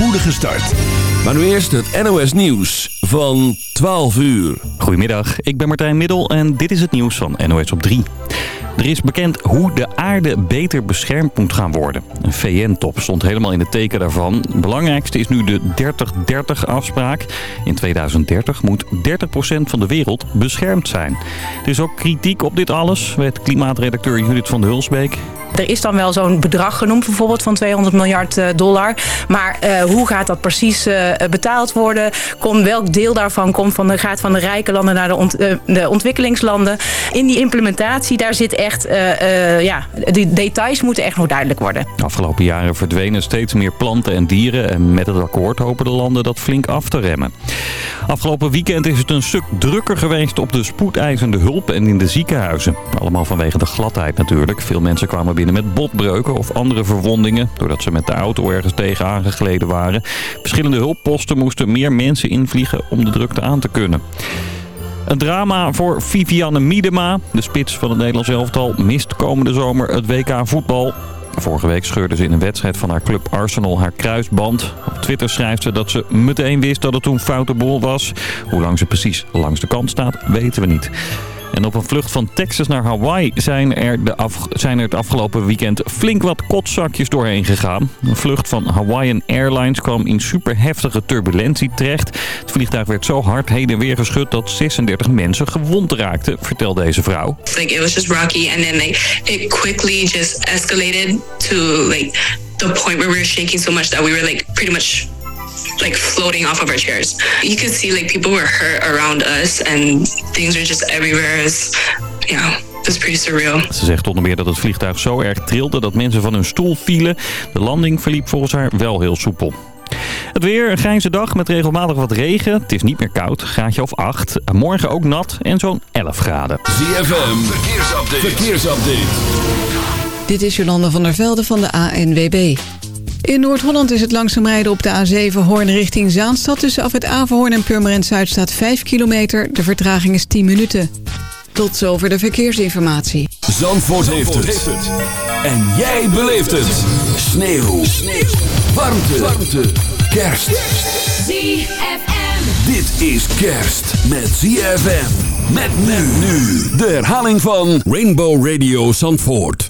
spoedige start. Maar nu eerst het NOS Nieuws van 12 uur. Goedemiddag, ik ben Martijn Middel en dit is het nieuws van NOS op 3. Er is bekend hoe de aarde beter beschermd moet gaan worden. Een VN-top stond helemaal in het teken daarvan. Het belangrijkste is nu de 30-30-afspraak. In 2030 moet 30% van de wereld beschermd zijn. Er is ook kritiek op dit alles, weet klimaatredacteur Judith van de Hulsbeek. Er is dan wel zo'n bedrag genoemd, bijvoorbeeld van 200 miljard eh, dollar. Maar uh, hoe gaat dat precies uh, betaald worden? Komt, welk deel daarvan komt van de, gaat van de rijke landen naar de, de ontwikkelingslanden? In die implementatie, daar zit echt, ja, de details moeten echt nog duidelijk worden. De afgelopen jaren verdwenen steeds meer planten en dieren. En met het akkoord hopen de landen dat flink af te remmen. Afgelopen weekend is het een stuk drukker geweest op de spoedeisende hulp en in de ziekenhuizen. Allemaal vanwege de gladheid natuurlijk. Veel mensen kwamen binnen met botbreuken of andere verwondingen... doordat ze met de auto ergens tegen aangegleden waren. Verschillende hulpposten moesten meer mensen invliegen om de drukte aan te kunnen. Een drama voor Vivianne Miedema. De spits van het Nederlands elftal mist komende zomer het WK voetbal. Vorige week scheurde ze in een wedstrijd van haar club Arsenal haar kruisband. Op Twitter schrijft ze dat ze meteen wist dat het toen foute was. Hoe lang ze precies langs de kant staat, weten we niet. En op een vlucht van Texas naar Hawaii zijn er, de af, zijn er het afgelopen weekend flink wat kotzakjes doorheen gegaan. Een vlucht van Hawaiian Airlines kwam in superheftige turbulentie terecht. Het vliegtuig werd zo hard heen en weer geschud dat 36 mensen gewond raakten, vertelt deze vrouw. Like it was just rocky and then it quickly just escalated to like the point where we were shaking so much that we were like pretty much like floating off of our chairs. You could see like people were hurt around us and things were just everywhere. It's, yeah. Het is pretty surreal. Ze zegt onder meer dat het vliegtuig zo erg trilde dat mensen van hun stoel vielen. De landing verliep volgens haar wel heel soepel. Het weer, een grijze dag met regelmatig wat regen. Het is niet meer koud, graadje of 8. Morgen ook nat en zo'n 11 graden. ZFM, verkeersupdate. verkeersupdate. Dit is Jolanda van der Velde van de ANWB. In Noord-Holland is het langzaam rijden op de A7 Hoorn richting Zaanstad. Tussen af het Averhoorn en Purmerend Zuid staat 5 kilometer. De vertraging is 10 minuten. Tot zover de verkeersinformatie. Zandvoort, Zandvoort heeft, het. En jij beleeft het. Sneeuw. Sneeuw. Warmte. Warmte. Kerst. ZFM. Dit is kerst met ZFM. Met men nu. De herhaling van Rainbow Radio Zandvoort.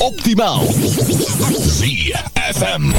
Optimaal. ZFM.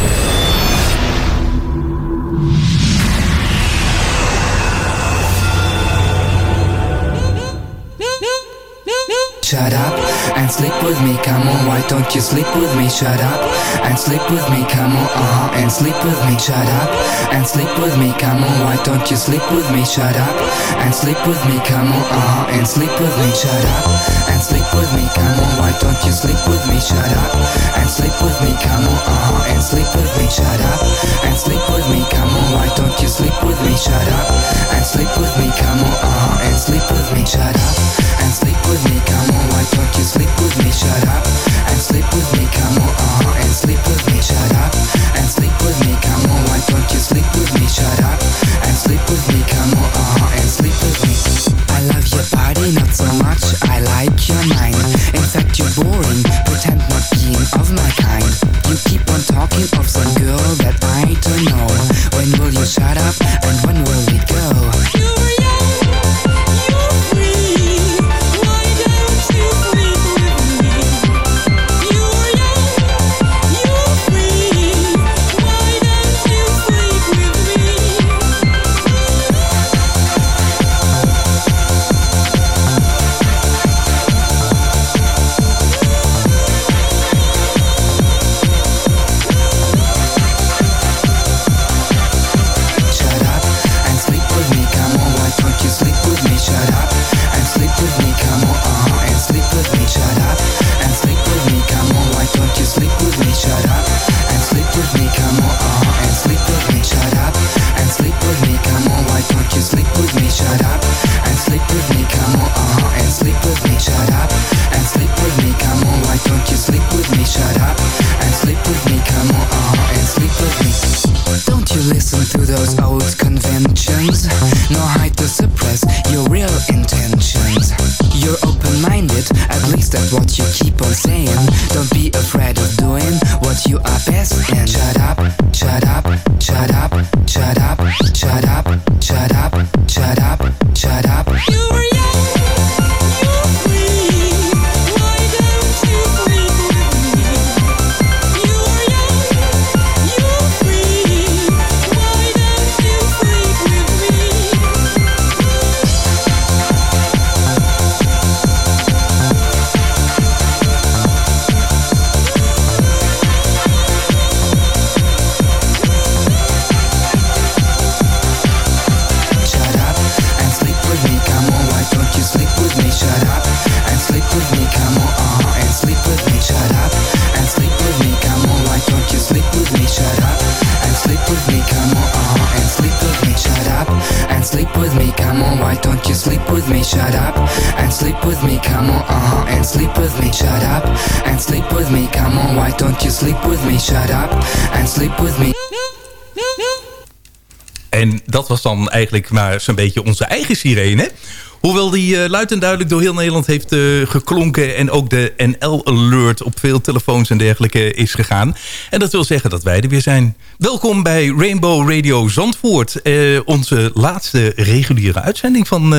Shut up and sleep with me, come on. Why don't you sleep with me? Shut up and sleep with me, come on. Uh huh. And sleep with me. Shut up and sleep with me, come on. Why don't you sleep with me? Shut up and sleep with me, come on. Uh huh. And sleep with me. Shut up and sleep with me, come on. Why don't you sleep with me? Shut up and sleep with me, come on. Uh huh. And sleep with me. Shut up and sleep with me, come on. Why don't you sleep with me? Shut up and sleep with me, come on. Uh huh. And sleep with me. Shut up and sleep with me, come on. Why don't you sleep with me? Shut up and sleep with me. Come on, uh huh. And sleep with me. Shut up and sleep with me. Come on. Why don't you sleep with me? Shut up and sleep with me. Come on, uh huh. And sleep with me. I love your body not so much. I like your mind. In fact, you're boring, pretend not being of my kind. You keep on talking of some girl that I don't know. When will you shut up and when will intentions. No hide to suppress your real intentions. You're open-minded, at least that's what you keep on saying. Don't be afraid of doing what you are best in. Shut up, shut up, shut up, shut up, shut up. With me, come on, uh-huh, and sleep with me, shut up and sleep with me, come on, why don't you sleep with me, shut up and sleep with me. En dat was dan eigenlijk maar zo'n beetje onze eigen sirene. Hoewel die uh, luid en duidelijk door heel Nederland heeft uh, geklonken... en ook de NL-alert op veel telefoons en dergelijke is gegaan. En dat wil zeggen dat wij er weer zijn. Welkom bij Rainbow Radio Zandvoort. Uh, onze laatste reguliere uitzending van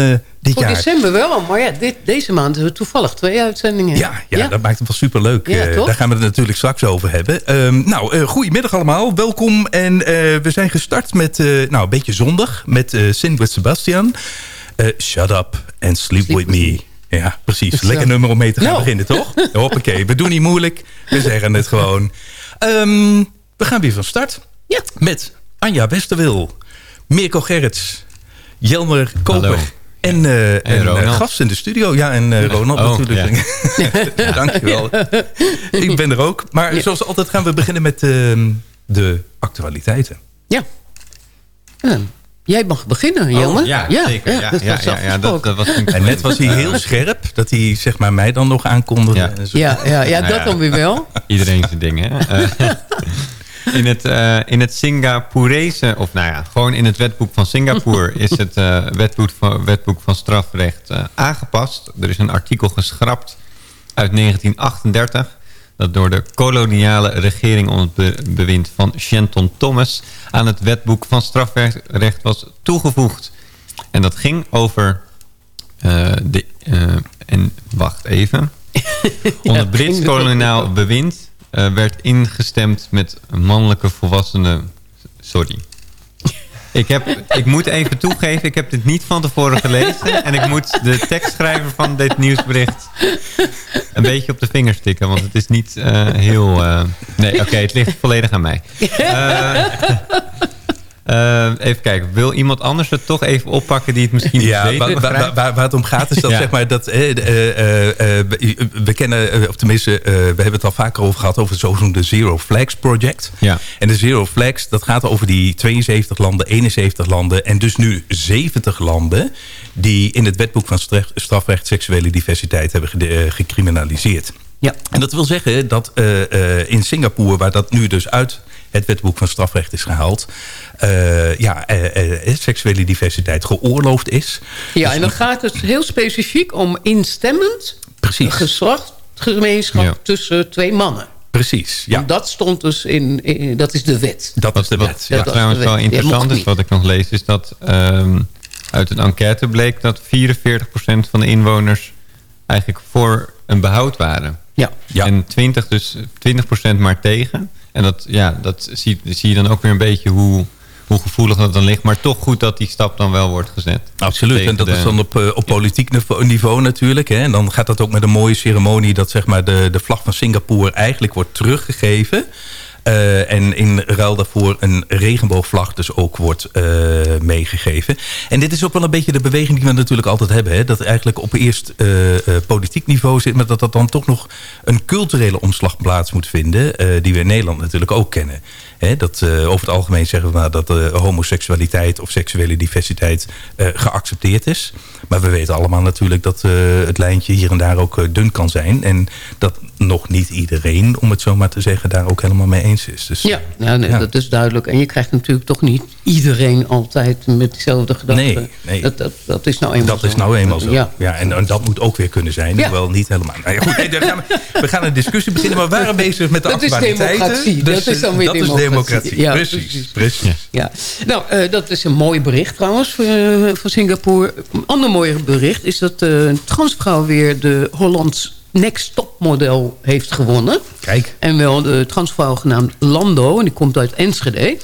dit Voor jaar. December wel, maar ja, dit, deze maand hebben we toevallig twee uitzendingen. Ja, ja, ja? dat maakt het wel superleuk. Ja, daar gaan we het natuurlijk straks over hebben. Ehm, nou, goedemiddag allemaal. Welkom. En we zijn gestart met nou, een beetje zondag met Sin with Sebastian... Uh, shut up and sleep, sleep with, me. Ja, precies. Lekker nummer om mee te gaan no. beginnen, toch? Hoppakee. We doen niet moeilijk. We zeggen het gewoon. Um, we gaan weer van start. Ja. Met Anja Westerwil, Mirko Gerrits, Jelmer Koper... Hallo. En, uh, en, en uh, gast in de studio. Ja, en uh, Ronald oh, natuurlijk. Ja. ja, dankjewel. Ik ben er ook. Maar ja. zoals altijd gaan we beginnen met de actualiteiten. Ja. Jij mag beginnen. Oh, ja, ja, zeker. Ja, dat, ja, ja, ja, dat, dat was en net was hij heel scherp, dat hij zeg maar, mij dan nog aankondigde. Ja, ja, ja, ja, dat dan weer wel. Iedereen zijn dingen. Uh, in het, uh, in het Singaporese, of nou ja, gewoon in het wetboek van Singapore... is het uh, wetboek, van, wetboek van strafrecht aangepast. Er is een artikel geschrapt uit 1938 dat door de koloniale regering onder het bewind van Shenton Thomas aan het wetboek van strafrecht was toegevoegd. En dat ging over uh, de... Uh, en wacht even. onder Brits koloniaal bewind uh, werd ingestemd met mannelijke volwassenen... Sorry. Ik, heb, ik moet even toegeven, ik heb dit niet van tevoren gelezen. En ik moet de tekstschrijver van dit nieuwsbericht een beetje op de vingers tikken. Want het is niet uh, heel... Uh, nee, oké, het ligt volledig aan mij. Uh, Uh, even kijken, wil iemand anders het toch even oppakken die het misschien ja, waar, waar, waar, waar, het om gaat is dat, ja. zeg maar, dat uh, uh, we kennen, of tenminste, we hebben het al vaker over gehad, over het zogenoemde Zero Flags Project. Ja. En de Zero Flags, dat gaat over die 72 landen, 71 landen en dus nu 70 landen die in het wetboek van strafrecht seksuele diversiteit hebben gecriminaliseerd. Ja. En dat wil zeggen dat in Singapore, waar dat nu dus uit het wetboek van strafrecht is gehaald... Uh, ja, uh, uh, seksuele diversiteit geoorloofd is. Ja, dus en dan gaat het heel specifiek om instemmend... Precies. geslachtsgemeenschap ja. tussen twee mannen. Precies, ja. En dat stond dus in, in, dat is de wet. Dat is de wet, ja. Wat trouwens wel interessant is, wat ik nog lees... is dat um, uit een enquête bleek dat 44% van de inwoners... eigenlijk voor een behoud waren. Ja. ja. En 20, dus 20% maar tegen. En dat, ja, dat zie, zie je dan ook weer een beetje hoe, hoe gevoelig dat dan ligt. Maar toch goed dat die stap dan wel wordt gezet. Absoluut. En dat de... is dan op, uh, op politiek niveau natuurlijk. Hè. En dan gaat dat ook met een mooie ceremonie... dat zeg maar, de, de vlag van Singapore eigenlijk wordt teruggegeven... Uh, en in ruil daarvoor een regenboogvlag dus ook wordt uh, meegegeven. En dit is ook wel een beetje de beweging die we natuurlijk altijd hebben. Hè? Dat eigenlijk op eerst uh, politiek niveau zit... maar dat dat dan toch nog een culturele omslag plaats moet vinden... die we in Nederland natuurlijk ook kennen. Dat over het algemeen zeggen we nou, dat homoseksualiteit of seksuele diversiteit geaccepteerd is. Maar we weten allemaal natuurlijk dat het lijntje hier en daar ook dun kan zijn. En dat nog niet iedereen, om het zo maar te zeggen, daar ook helemaal mee eens is. Dus, Ja, nou, nee, dat is duidelijk. En je krijgt natuurlijk toch niet iedereen altijd met dezelfde gedachten. Nee, nee. Dat, dat, dat is nou eenmaal Dat zo. is nou eenmaal zo. Ja. Ja. en, en dat moet ook weer kunnen zijn. Ja. Hoewel niet helemaal. Nou ja, goed, nee, daar gaan we, we gaan een discussie beginnen. Maar we waren bezig met de Dat is actualiteiten. democratie. Dus, Dat is dan weer dat democratie. is democratie. Ja, precies, precies. precies. Ja, nou, eh, dat is een mooi bericht trouwens voor, eh, voor Singapore. Een ander mooi bericht is dat eh, een transvrouw weer de Hollands Next Top model heeft gewonnen. Kijk. En wel de transvrouw genaamd Lando, en die komt uit Enschede.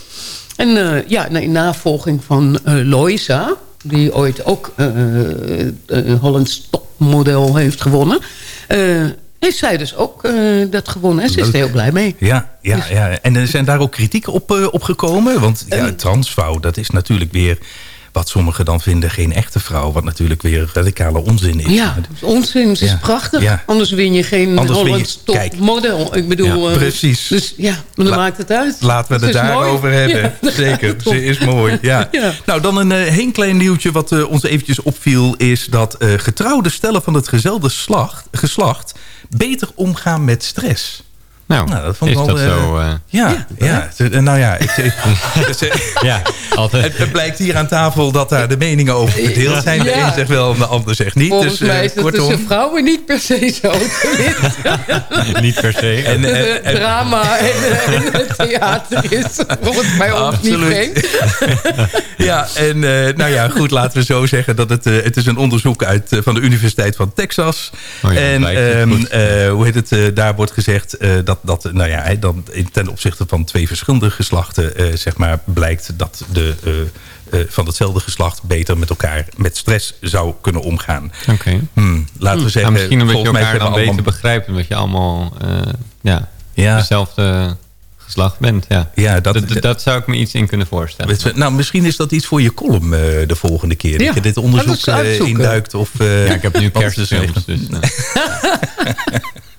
En eh, ja, in navolging van eh Loisa, die ooit ook een Hollands Top model heeft gewonnen... heeft zij dus ook dat gewonnen. En ze is er heel blij mee. Ja, ja, ja. En er zijn daar ook kritiek op, op gekomen? Want ja, transvrouw, dat is natuurlijk weer wat sommigen dan vinden geen echte vrouw. Wat natuurlijk weer radicale onzin is. Ja, onzin. Het is Ja, prachtig. ja. Anders win je geen Anders Hollands kijk. topmodel. Ik bedoel... Ja, eh, precies. Dus ja, maar dan La- maakt het uit. Laten we het daarover hebben. Zeker, ze is mooi. Ja. Nou, dan een eh, heel klein nieuwtje wat eh, ons eventjes opviel... is dat getrouwde stellen van het gezelde slacht, geslacht... beter omgaan met stress. Nou, dat vond is ik wel, dat eh, zo... eh, Ja, ja. Ze- nou ja, ik, ik- dus, eh, ja, altijd. het, het blijkt hier aan tafel dat daar de meningen over verdeeld zijn. De Ja. een zegt wel en de ander zegt niet. Volgens dus, eh, mij is dat tussen vrouwen niet per se zo. Niet per se. En, eh, eh, drama en, eh, en het theater is volgens mij ook niet vreemd. Ja, en eh, nou ja, goed, laten we zo zeggen dat het, eh, het is een onderzoek uit, eh, van de Universiteit van Texas. Oh ja, en ehm, eh, hoe heet het, eh, daar wordt gezegd eh, dat, dat nou ja, dan in- ten opzichte van twee verschillende geslachten, eh, zeg maar, blijkt dat de eh, eh, van hetzelfde geslacht beter met elkaar met stress zou kunnen omgaan. Oké. Hmm, laten we Ja, zeggen, misschien omdat je elkaar dan we beter allemaal- begrijpt. Omdat je allemaal ja, Ja. dezelfde geslacht bent. Ja. Ja, dat, Dat, dat zou ik me iets in kunnen voorstellen. Je, Nou, misschien is dat iets voor je column de volgende keer. Ja, Dat je dit onderzoek we induikt. Of, Ja, ik heb nu kerstfilms. Dus, nou.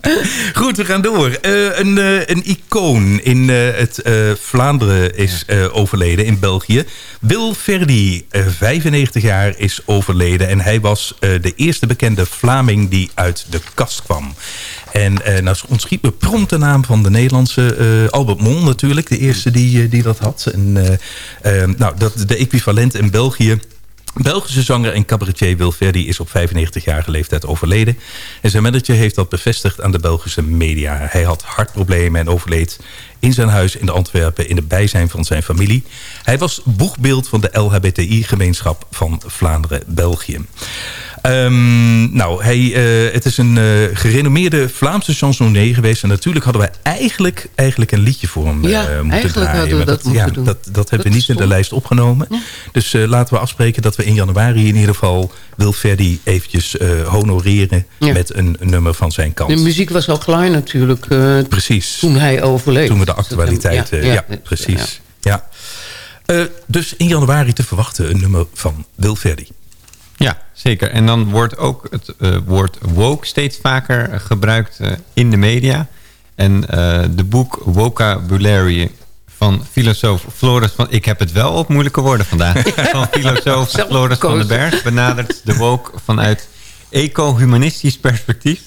Goed, we gaan door. Eh, een, eh, een icoon in eh, het Vlaanderen is overleden in België. Wil Verdi, eh, 95 jaar, is overleden. En hij was de eerste bekende Vlaming die uit de kast kwam. En eh nou ontschiet me prompt de naam van de Nederlandse Albert Mon natuurlijk. De eerste die, die dat had. En, nou, dat, de equivalent in België... Belgische zanger en cabaretier Wil Verdi is op 95-jarige leeftijd overleden. En zijn manager heeft dat bevestigd aan de Belgische media. Hij had hartproblemen en overleed in zijn huis in de Antwerpen... in het bijzijn van zijn familie. Hij was boegbeeld van de LHBTI-gemeenschap van Vlaanderen-België. Ehm, nou, hij, eh, het is een eh, gerenommeerde Vlaamse chansonnier geweest. En natuurlijk hadden wij eigenlijk, eigenlijk een liedje voor hem Ja, eh, moeten eigenlijk draaien. hadden we dat moeten ja, doen. Dat, dat hebben we niet in de lijst opgenomen. Dus laten we afspreken dat we in januari in ieder geval... Wil Verdi eventjes honoreren Ja. met een, een nummer van zijn kant. De muziek was al klaar natuurlijk Precies. toen hij overleed. Toen we de actualiteit... ja, precies. Ja. Dus in januari te verwachten een nummer van Wil Verdi. Ja, zeker. En dan wordt ook het eh, woord woke steeds vaker eh, gebruikt eh, in de media. En de boek Vocabulary van filosoof Floris van... Ik heb het wel op moeilijke woorden vandaag. van filosoof Floris van den. Berg benadert de woke vanuit eco-humanistisch perspectief.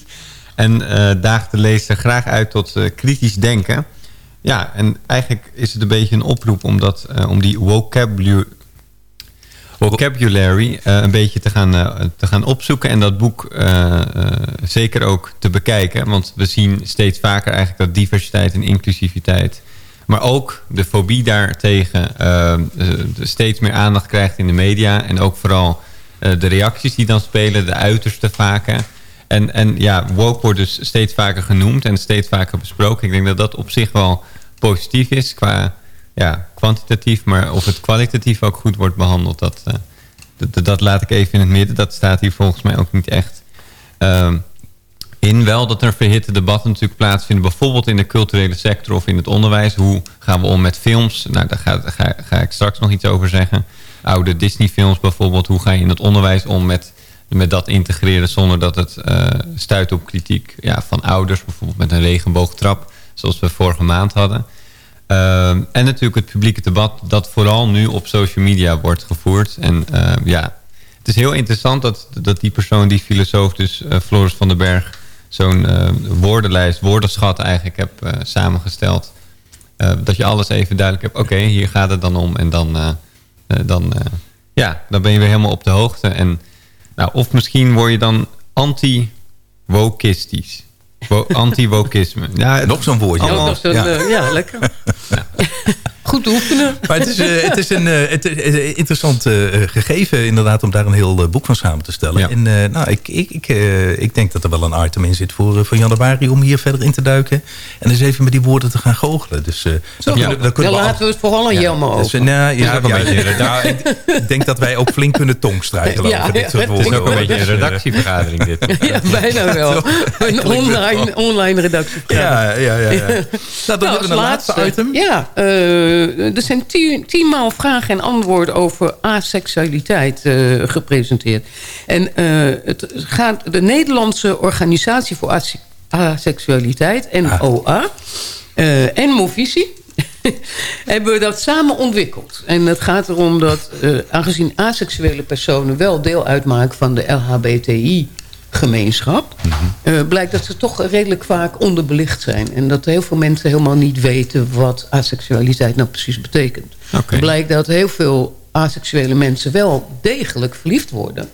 En daagt de lezer graag uit tot kritisch denken. Ja, en eigenlijk is het een beetje een oproep om, dat, om die vocabulary vocabulary eh, een beetje te gaan, eh, te gaan opzoeken. En dat boek eh, zeker ook te bekijken. Want we zien steeds vaker eigenlijk dat diversiteit en inclusiviteit... maar ook de fobie daartegen steeds meer aandacht krijgt in de media. En ook vooral de reacties die dan spelen, de uiterste vaker. En, en ja, woke wordt dus steeds vaker genoemd en steeds vaker besproken. Ik denk dat dat op zich wel positief is qua ja, kwantitatief, maar of het kwalitatief ook goed wordt behandeld, dat, eh, dat, dat laat ik even in het midden. Dat staat hier volgens mij ook niet echt ehm, in. Wel dat er verhitte debatten natuurlijk plaatsvinden, bijvoorbeeld in de culturele sector of in het onderwijs. Hoe gaan we om met films? Nou, daar ga, ga, ik straks nog iets over zeggen. Oude Disney-films bijvoorbeeld. Hoe ga je in het onderwijs om met, met dat integreren zonder dat het eh, stuit op kritiek ja, van ouders, bijvoorbeeld met een regenboogtrap, zoals we vorige maand hadden. Ehm, en natuurlijk het publieke debat dat vooral nu op social media wordt gevoerd. En ehm, ja, het is heel interessant dat, dat die persoon, die filosoof, dus eh, Floris van den Berg, zo'n eh, woordenlijst, woordenschat eigenlijk heb eh, samengesteld. dat je alles even duidelijk hebt. Oké, hier gaat het dan om. En dan, eh, dan, ja, dan ben je weer helemaal op de hoogte. En, nou, of misschien word je dan anti-wokistisch. Wo- Anti-wokisme. Ja, Nog zo'n woordje. Is een, Ja. eh, ja, lekker. Goed oefenen. Maar het is, eh, het is een eh, het, een interessant eh, gegeven inderdaad om daar een heel eh, boek van samen te stellen. Ja. En eh, nou, ik, ik, ik, eh, ik denk dat er wel een item in zit voor, eh, voor januari om hier verder in te duiken. En eens even met die woorden te gaan goochelen. Dus, eh, dan Ja, kunnen- dan kunnen dan we laten we het vooral aan Jelmo Dus, over. eh, nou, ja, een beetje- nou, ik, denk dat wij ook flink kunnen tongstrijkelen Ja, over dit soort woorden. is Het is ook een beetje een Dus, eh, redactievergadering dit. Ja, bijna wel. Een online, online redactie. Ja, ja, ja. ja. Nou, dan Nou, hebben we een laatste item. Ja, eh, er zijn tien, tienmaal vragen en antwoorden over aseksualiteit eh, gepresenteerd. En eh, het gaat de Nederlandse Organisatie voor Ase- Aseksualiteit, NOA, en Movisie... hebben we dat samen ontwikkeld. En het gaat erom dat, aangezien aseksuele personen... wel deel uitmaken van de LHBTI-gemeenschap... eh, blijkt dat ze toch redelijk vaak onderbelicht zijn. En dat heel veel mensen helemaal niet weten... wat aseksualiteit nou precies betekent. Blijkt dat heel veel aseksuele mensen wel degelijk verliefd worden...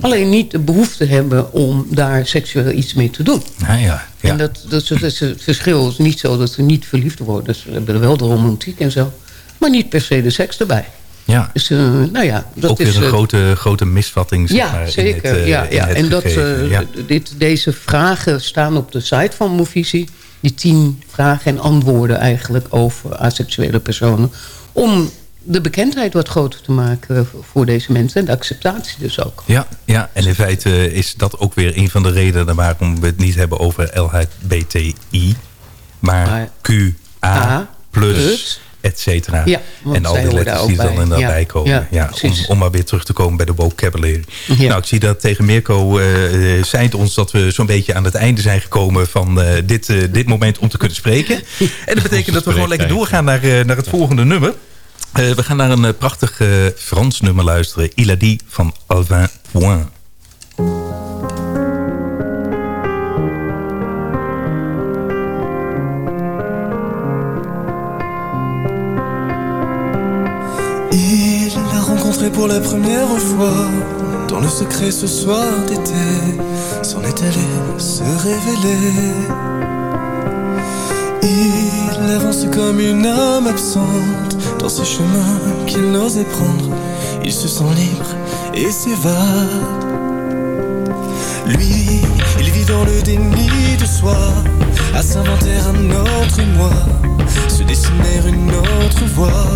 alleen niet de behoefte hebben om daar seksueel iets mee te doen. Ja, ja. En dat, dat, dat is het verschil is niet zo dat ze niet verliefd worden. Ze hebben wel de romantiek en zo. Maar niet per se de seks erbij. Ja. Dus uh, nou ja, dat ook is... weer een uh, grote, grote misvatting. Zeg ja, maar, zeker. In het, uh, ja, in ja. het En dat, ja. dit, deze vragen staan op de site van Movisie. Die tien vragen en antwoorden eigenlijk over asexuele personen. Om de bekendheid wat groter te maken voor deze mensen. En de acceptatie dus ook. Ja, ja, en in feite is dat ook weer een van de redenen waarom we het niet hebben over LHBTI. Maar, maar QA plus, et cetera. Ja, en al die letters die er dan inderdaad ja, bij komen. Ja, ja, om, om maar weer terug te komen bij de vocabulary. Ja. Nou, ik zie dat tegen Mirko uh, zijnt ons dat we zo'n beetje aan het einde zijn gekomen van uh, dit, uh, dit moment om te kunnen spreken. en dat betekent dat we gewoon lekker doorgaan naar, uh, naar het volgende nummer. Uh, we gaan naar een uh, prachtig uh, Frans nummer luisteren. Il a dit van Alvin Point. Il l'a rencontré pour la première fois. Dans le secret ce soir d'été S'en est allé se révéler. Il avance comme une âme absente Dans ces chemins qu'il n'osait prendre. Il se sent libre et s'évade. Lui, il vit dans le déni de soi À s'inventer un autre moi Se dessiner une autre voie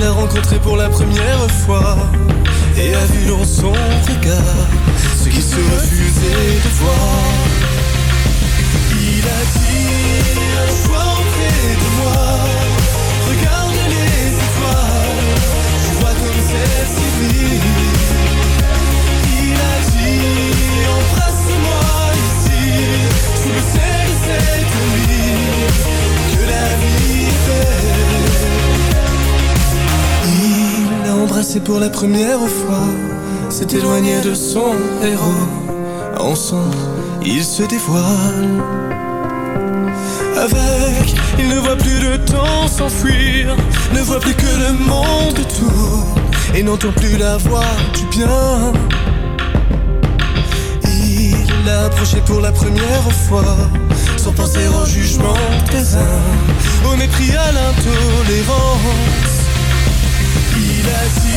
l'a rencontré pour la première fois Et a vu dans son regard Ce qui se refusait de voir première fois S'est éloigné de son héros Ensemble, ils se dévoilent avec, il ne voit plus le temps s'enfuir, ne voit plus que le monde tourne et n'entend plus la voix du bien. Il l'a approché pour la première fois, sans penser au jugement des uns, au mépris à l'intolérance. Il a dit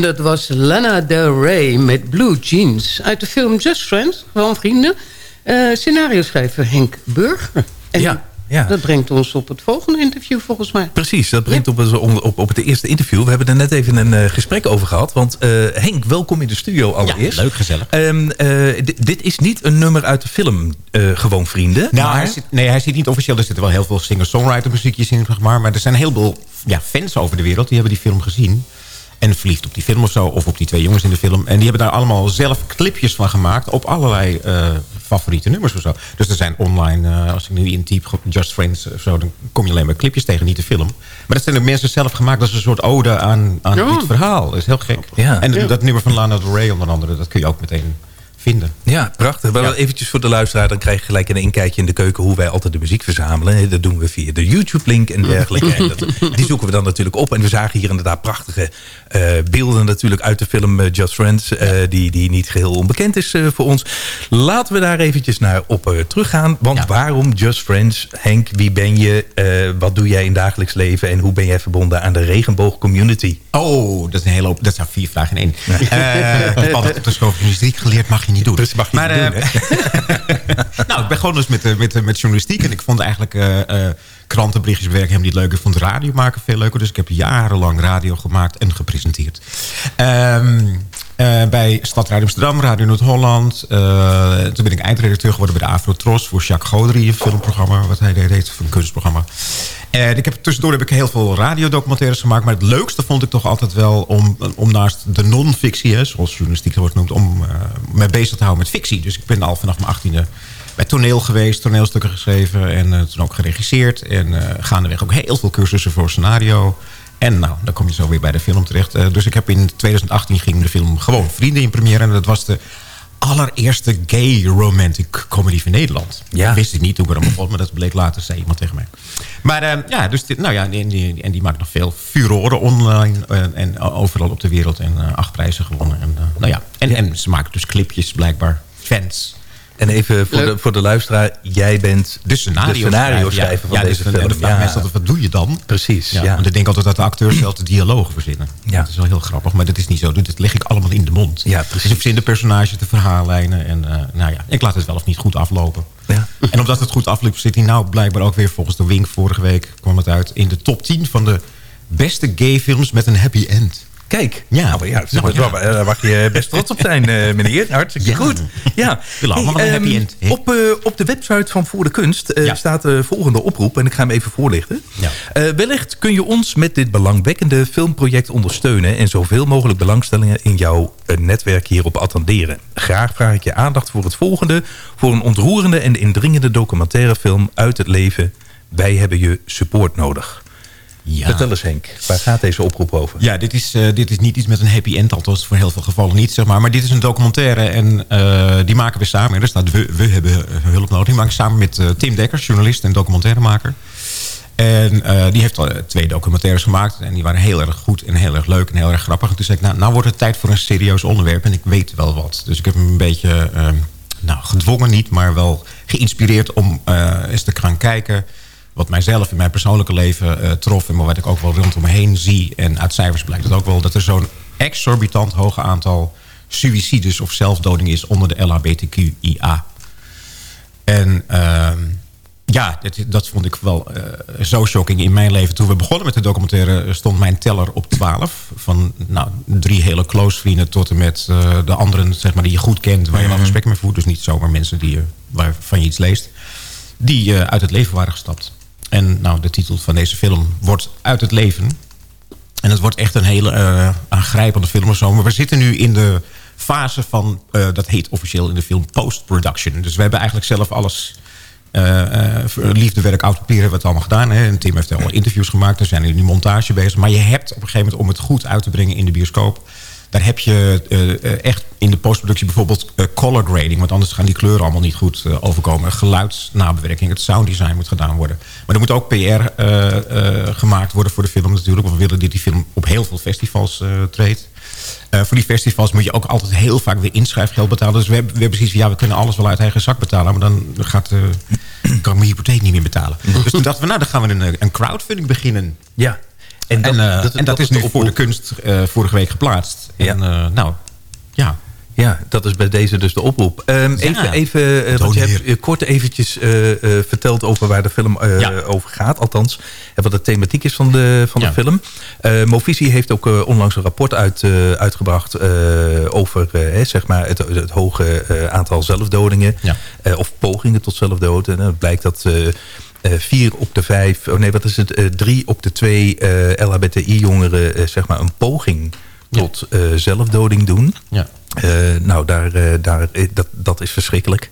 En dat was Lana Del Rey met Blue Jeans. Uit de film Just Friends, gewoon vrienden. Uh, scenario schrijver Henk Burger. En ja. Ja. Dat brengt ons op het volgende interview volgens mij. Precies, dat brengt op, op, op het eerste interview. We hebben er net even een uh, gesprek over gehad. Want uh, Henk, welkom in de studio allereerst. Ja, leuk, gezellig. Um, uh, dit is niet een nummer uit de film Gewoon Vrienden. Nou, maar... hij zit, nee, hij zit niet officieel. Er zitten wel heel veel singer-songwriter muziekjes in, zeg maar. Maar er zijn heel veel ja, fans over de wereld die hebben die film gezien en verliefd op die film of zo. Of op die twee jongens in de film. En die hebben daar allemaal zelf clipjes van gemaakt. Op allerlei uh, favoriete nummers of zo. Dus er zijn online, uh, als ik nu intyp Just Friends of zo... dan kom je alleen maar clipjes tegen, niet de film. Maar dat zijn de mensen zelf gemaakt als een soort ode aan, aan dit verhaal. Dat is heel gek. Ja. En dat nummer van Lana Del Rey onder andere... dat kun je ook meteen vinden. Ja, prachtig. Wel eventjes voor de luisteraar, dan krijg je gelijk een inkijkje in de keuken... hoe wij altijd de muziek verzamelen. Dat doen we via de YouTube-link en dergelijke. En dat, die zoeken we dan natuurlijk op. En we zagen hier inderdaad prachtige eh, beelden natuurlijk uit de film eh, Just Friends... eh, die, die niet geheel onbekend is eh, voor ons. Laten we daar eventjes naar op eh, teruggaan. Want waarom Just Friends? Henk, wie ben je? Eh, wat doe jij in dagelijks leven? En hoe ben jij verbonden aan de regenboog-community? Oh, dat is een hele hoop. Dat zijn vier vragen in één. Eh, ik heb altijd op de school van journalistiek geleerd, mag je niet doen. Dus mag je maar, niet doen, eh, nou, ik ben gewoon dus met, eh, met, eh, met journalistiek. En ik vond eigenlijk krantenberichtjes bewerken helemaal niet leuk. Ik vond radio maken veel leuker. Dus ik heb jarenlang radio gemaakt en gepresenteerd. Ehm, eh, bij Stadradio Amsterdam, Radio Noord-Holland. Eh, toen ben ik eindredacteur geworden bij de Afro-Tros... voor Jacques Gaudry, een filmprogramma. Wat hij deed, een kunstprogramma. En ik heb, tussendoor heb ik heel veel radiodocumentaires gemaakt. Maar het leukste vond ik toch altijd wel om, om naast de non-fictie... zoals journalistiek wordt genoemd... om eh, me bezig te houden met fictie. Dus ik ben al vanaf mijn achttiende bij toneel geweest, toneelstukken geschreven... en toen ook geregisseerd. En gaandeweg ook heel veel cursussen voor scenario. En nou, dan kom je zo weer bij de film terecht. Eh, dus ik heb in 2018 ging de film gewoon Vrienden in première. En dat was de allereerste gay romantic comedy van Nederland. Ja. Dat wist ik niet toen ik erom begon, maar dat bleek later, zei iemand tegen mij. Maar eh, ja, dus dit, nou ja, en die, en die maakt nog veel furoren online eh, en overal op de wereld. En acht prijzen gewonnen. En, nou ja, en, en ze maken dus clipjes blijkbaar, fans. En even voor de, voor de luisteraar, jij bent de scenario, scenario schrijver van ja, deze dus film. De vraag mensen altijd, wat doe je dan? Precies, Ja, ja. Want ik denk altijd dat de acteurs zelf de dialogen verzinnen. Ja. Dat is wel heel grappig, maar dat is niet zo. Dat leg ik allemaal in de mond. Ja, precies. Dus ik verzin de personages, de verhaallijnen. En eh, nou ja, ik laat het wel of niet goed aflopen. Ja. En omdat het goed afliep, zit hij nou blijkbaar ook weer volgens de Wink. Vorige week kwam het uit in de top 10 van de beste gay films met een happy end. Kijk, Ja. nou, ja, Nou, ja. Daar, mag je best trots op zijn, eh, meneer. Hartstikke Ja. goed. Ja. ehm, hè? Op, eh, op de website van Voor de Kunst eh, staat de volgende oproep. En ik ga hem even voorlichten. Wellicht kun je ons met dit belangwekkende filmproject ondersteunen... en zoveel mogelijk belangstellingen in jouw netwerk hierop attenderen. Graag vraag ik je aandacht voor het volgende... voor een ontroerende en indringende documentaire film uit het leven... Wij hebben je support nodig. Ja. Vertel eens Henk, waar gaat deze oproep over? Ja, dit is, eh, dit is niet iets met een happy end, althans voor heel veel gevallen niet, zeg maar. Maar dit is een documentaire en eh, die maken we samen. En er staat, we, we hebben eh, hulp nodig. Die maken we samen met Tim Dekkers, journalist en documentairemaker. En die heeft al twee documentaires gemaakt. En die waren heel erg goed en heel erg leuk en heel erg grappig. En toen zei ik, nou, nou wordt het tijd voor een serieus onderwerp. En ik weet wel wat. Dus ik heb hem een beetje, nou, gedwongen niet, maar wel geïnspireerd om eens te gaan kijken wat mijzelf in mijn persoonlijke leven eh, trof... en wat ik ook wel rondom me heen zie. En uit cijfers blijkt het ook wel dat er zo'n exorbitant hoog aantal suïcides of zelfdoding is onder de LHBTQIA. En ehm, ja, dat, dat vond ik wel eh, zo shocking in mijn leven. Toen we begonnen met de documentaire eh, stond mijn teller op 12. Van nou, drie hele close vrienden tot en met de anderen zeg maar, die je goed kent... waar je wel gesprek mee voert. Dus niet zomaar mensen die, je- waarvan je iets leest. Die uit het leven waren gestapt. En nou, de titel van deze film wordt Uit het leven. En het wordt echt een hele eh, aangrijpende film of zo. Maar we zitten nu in de fase van, eh, dat heet officieel in de film post-production. Dus we hebben eigenlijk zelf alles, eh, liefdewerk, autopapier hebben we het allemaal gedaan. Hè? En Tim heeft al interviews gemaakt, er zijn nu montage bezig. Maar je hebt op een gegeven moment, om het goed uit te brengen in de bioscoop... daar heb je eh, eh, echt in de postproductie bijvoorbeeld eh, color grading. Want anders gaan die kleuren allemaal niet goed overkomen. Geluidsnabewerking, het sounddesign moet gedaan worden. Maar er moet ook PR gemaakt worden voor de film natuurlijk. Want we willen dat die film op heel veel festivals treedt. Voor die festivals moet je ook altijd heel vaak weer inschrijfgeld betalen. Dus we hebben, we hebben precies van, ja, we kunnen alles wel uit eigen zak betalen. Maar dan gaat, kan ik mijn hypotheek niet meer betalen. Dus toen dachten we, nou, dan gaan we een, een crowdfunding beginnen. Ja. En dat, dat- en, dat- dat, dat is nu voor de kunst eh, vorige week geplaatst. En, eh, nou, ja. Ja, dat is bij deze dus de oproep. Ehm, even, even eh, want je hebt eh, kort eventjes eh, eh, verteld over waar de film eh, over gaat. Althans, en wat de thematiek is van de, van de film. Eh Movisie heeft ook eh, onlangs een rapport uit, eh, uitgebracht... eh, over eh, hè, zeg maar het, het hoge eh, aantal zelfdodingen. eh, of pogingen tot zelfdoden. En het blijkt dat... eh, vier op de vijf, oh nee, wat is het? eh, drie op de twee eh, LHBTI-jongeren zeg maar een poging tot zelfdoding doen. Ja. Nou, daar, daar, dat, dat is verschrikkelijk.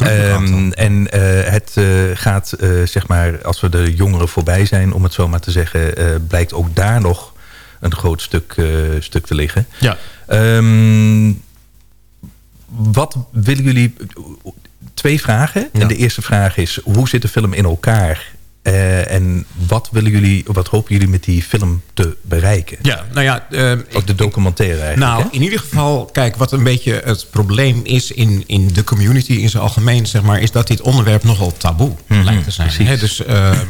Ehm, en het gaat, zeg maar, als we de jongeren voorbij zijn, om het zo maar te zeggen, blijkt ook daar nog een groot stuk, stuk te liggen. Ja. Ehm, wat willen jullie... Twee vragen. En de eerste vraag is, hoe zit de film in elkaar? Eh, en wat, willen jullie, wat hopen jullie met die film te bereiken? Ja, nou ja... ook de documentaire eigenlijk. Nou, hè? in ieder geval, kijk, wat een beetje het probleem is in, in de community in zijn algemeen, zeg maar, is dat dit onderwerp nogal taboe lijkt te zijn. Hè, dus ehm,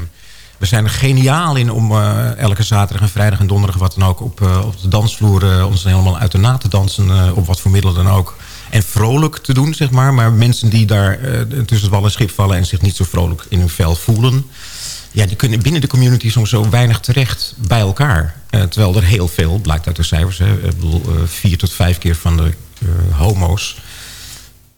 we zijn er geniaal in om eh, elke zaterdag en vrijdag en donderdag wat dan ook op, eh, op de dansvloer eh, ons helemaal uit de na te dansen, op wat voor middelen dan ook. En vrolijk te doen, zeg maar. Maar mensen die daar eh, tussen het wal en schip vallen en zich niet zo vrolijk in hun vel voelen, ja, die kunnen binnen de community soms zo weinig terecht bij elkaar. Eh, terwijl er heel veel, blijkt uit de cijfers... Hè, ik bedoel, eh, vier tot vijf keer van de homo's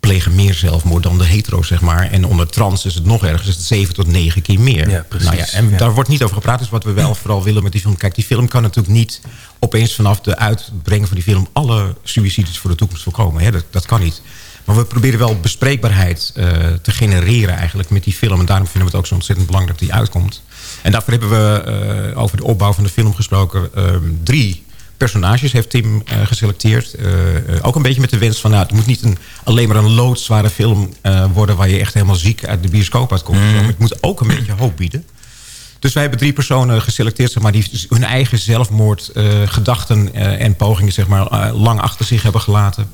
plegen meer zelfmoord dan de hetero's, zeg maar. En onder trans is het nog erger, is het zeven tot negen keer meer. Ja, precies. Nou ja, en Ja. daar wordt niet over gepraat. Dus wat we wel vooral willen met die film... Kijk, die film kan natuurlijk niet opeens vanaf de uitbrengen van die film... alle suicides voor de toekomst voorkomen. Hè? Dat, dat kan niet. Maar we proberen wel bespreekbaarheid eh, te genereren eigenlijk met die film. En daarom vinden we het ook zo ontzettend belangrijk dat die uitkomt. En daarvoor hebben we eh, over de opbouw van de film gesproken. ehm, drie personages heeft Tim eh, geselecteerd. Eh, eh, ook een beetje met de wens van... Nou, het moet niet een, alleen maar een loodzware film worden... waar je echt helemaal ziek uit de bioscoop uitkomt. Maar Het moet ook een beetje hoop bieden. Dus wij hebben drie personen geselecteerd... Zeg maar, die hun eigen zelfmoordgedachten gedachten en pogingen zeg maar, lang achter zich hebben gelaten.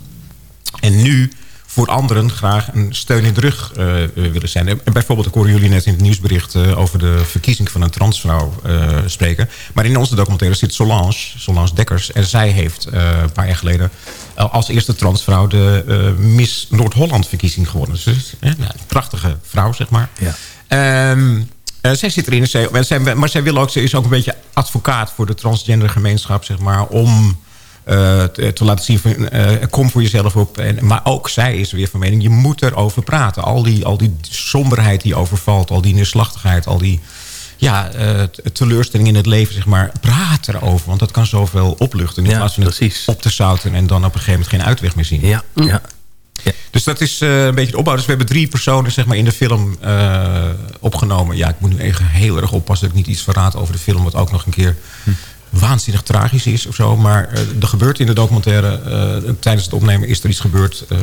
En nu voor anderen graag een steun in de rug eh, willen zijn. En bijvoorbeeld, ik hoorde jullie net in het nieuwsbericht... eh, over de verkiezing van een transvrouw eh, spreken. Maar in onze documentaire zit Solange, Solange Dekkers. En zij heeft een paar jaar geleden... als eerste transvrouw de Miss Noord-Holland verkiezing gewonnen. Dus nou, een prachtige vrouw, zeg maar. Ja. Ehm, eh, zij zit erin, zij, maar zij, maar zij wil ook, ze is ook een beetje advocaat voor de transgender gemeenschap, zeg maar, om te, te laten zien van, eh, kom voor jezelf op. En, maar ook zij is weer van mening, je moet erover praten. Al die, al die somberheid die overvalt, al die neerslachtigheid, al die ja, eh, teleurstelling in het leven, zeg maar, praat erover. Want dat kan zoveel opluchten. In Ja, plaats van het op te zouten en dan op een gegeven moment geen uitweg meer zien. Ja, ja. Dus dat is eh, een beetje de opbouw. Dus we hebben drie personen zeg maar, in de film eh, opgenomen. Ja, ik moet nu even heel erg oppassen dat ik niet iets verraad over de film... wat ook nog een keer waanzinnig tragisch is of zo. Maar eh, er gebeurt in de documentaire... eh, tijdens het opnemen is er iets gebeurd. eh,